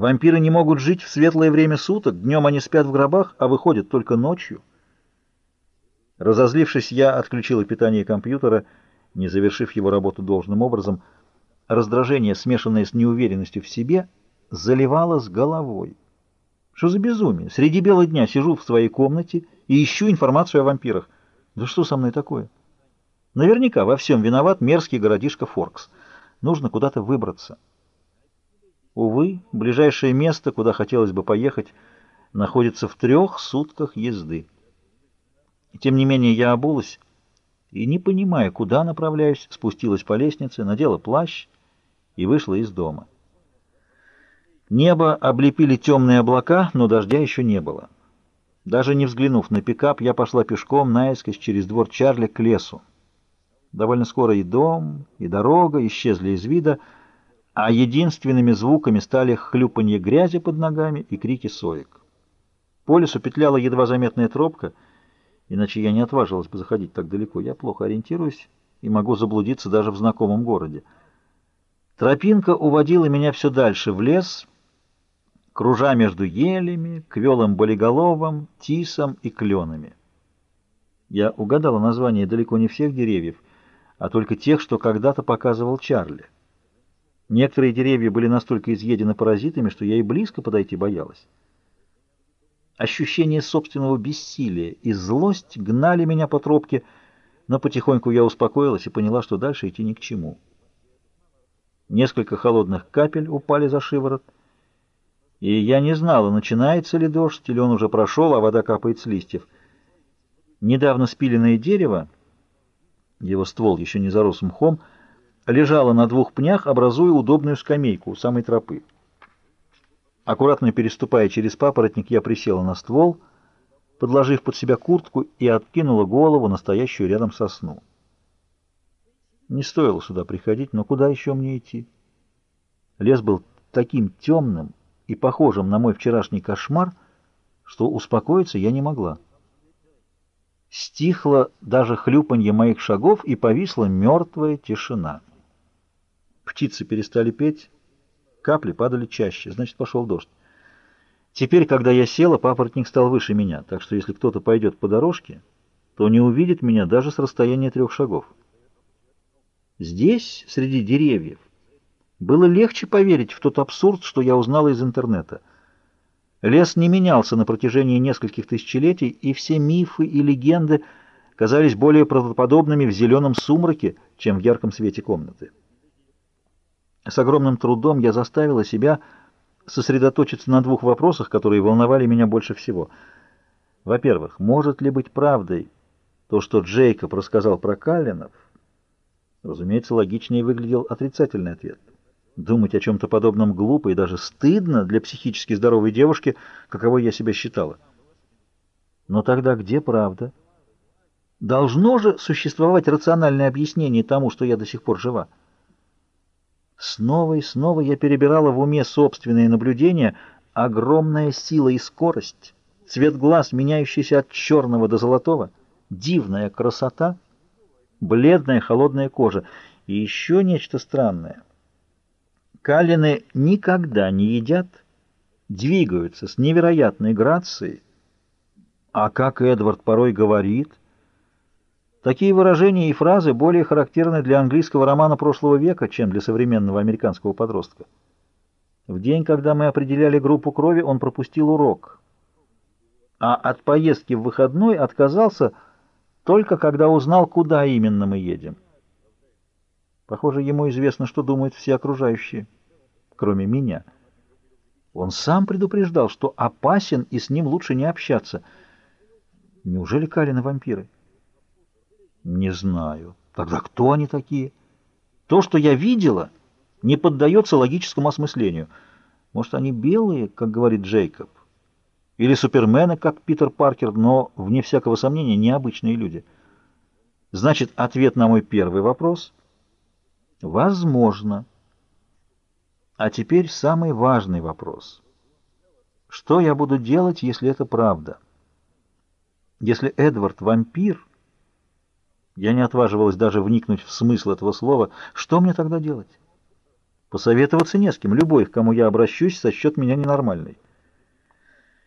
Вампиры не могут жить в светлое время суток, днем они спят в гробах, а выходят только ночью. Разозлившись, я отключила питание компьютера, не завершив его работу должным образом. Раздражение, смешанное с неуверенностью в себе, заливало с головой. Что за безумие? Среди бела дня сижу в своей комнате и ищу информацию о вампирах. Да что со мной такое? Наверняка во всем виноват мерзкий городишко Форкс. Нужно куда-то выбраться. Увы, ближайшее место, куда хотелось бы поехать, находится в трех сутках езды. Тем не менее я обулась и, не понимая, куда направляюсь, спустилась по лестнице, надела плащ и вышла из дома. Небо облепили темные облака, но дождя еще не было. Даже не взглянув на пикап, я пошла пешком наискось через двор Чарли к лесу. Довольно скоро и дом, и дорога исчезли из вида, а единственными звуками стали хлюпанье грязи под ногами и крики соек. По лесу петляла едва заметная тропка, иначе я не отважилась бы заходить так далеко. Я плохо ориентируюсь и могу заблудиться даже в знакомом городе. Тропинка уводила меня все дальше в лес, кружа между елями, квелым болиголовом, тисом и кленами. Я угадала название далеко не всех деревьев, а только тех, что когда-то показывал Чарли. Некоторые деревья были настолько изъедены паразитами, что я и близко подойти боялась. Ощущение собственного бессилия и злость гнали меня по тропке, но потихоньку я успокоилась и поняла, что дальше идти ни к чему. Несколько холодных капель упали за шиворот, и я не знала, начинается ли дождь, или он уже прошел, а вода капает с листьев. Недавно спиленное дерево, его ствол еще не зарос мхом, лежала на двух пнях, образуя удобную скамейку у самой тропы. Аккуратно переступая через папоротник, я присела на ствол, подложив под себя куртку и откинула голову, настоящую рядом сосну. Не стоило сюда приходить, но куда еще мне идти? Лес был таким темным и похожим на мой вчерашний кошмар, что успокоиться я не могла. Стихло даже хлюпанье моих шагов, и повисла мертвая тишина. Птицы перестали петь, капли падали чаще, значит, пошел дождь. Теперь, когда я села, папоротник стал выше меня, так что если кто-то пойдет по дорожке, то не увидит меня даже с расстояния трех шагов. Здесь, среди деревьев, было легче поверить в тот абсурд, что я узнала из интернета. Лес не менялся на протяжении нескольких тысячелетий, и все мифы и легенды казались более правдоподобными в зеленом сумраке, чем в ярком свете комнаты. С огромным трудом я заставила себя сосредоточиться на двух вопросах, которые волновали меня больше всего. Во-первых, может ли быть правдой то, что Джейкоб рассказал про Каллинов? Разумеется, логичнее выглядел отрицательный ответ. Думать о чем-то подобном глупо и даже стыдно для психически здоровой девушки, каковой я себя считала. Но тогда где правда? Должно же существовать рациональное объяснение тому, что я до сих пор жива. Снова и снова я перебирала в уме собственные наблюдения, огромная сила и скорость, цвет глаз, меняющийся от черного до золотого, дивная красота, бледная холодная кожа и еще нечто странное. Калины никогда не едят, двигаются с невероятной грацией, а как Эдвард порой говорит, Такие выражения и фразы более характерны для английского романа прошлого века, чем для современного американского подростка. В день, когда мы определяли группу крови, он пропустил урок. А от поездки в выходной отказался только когда узнал, куда именно мы едем. Похоже, ему известно, что думают все окружающие, кроме меня. Он сам предупреждал, что опасен и с ним лучше не общаться. Неужели Калины вампиры? Не знаю. Тогда кто они такие? То, что я видела, не поддается логическому осмыслению. Может, они белые, как говорит Джейкоб? Или супермены, как Питер Паркер, но, вне всякого сомнения, необычные люди. Значит, ответ на мой первый вопрос — возможно. А теперь самый важный вопрос. Что я буду делать, если это правда? Если Эдвард — вампир — я не отваживалась даже вникнуть в смысл этого слова. Что мне тогда делать? Посоветоваться не с кем. Любой, к кому я обращусь, сочтет меня ненормальной.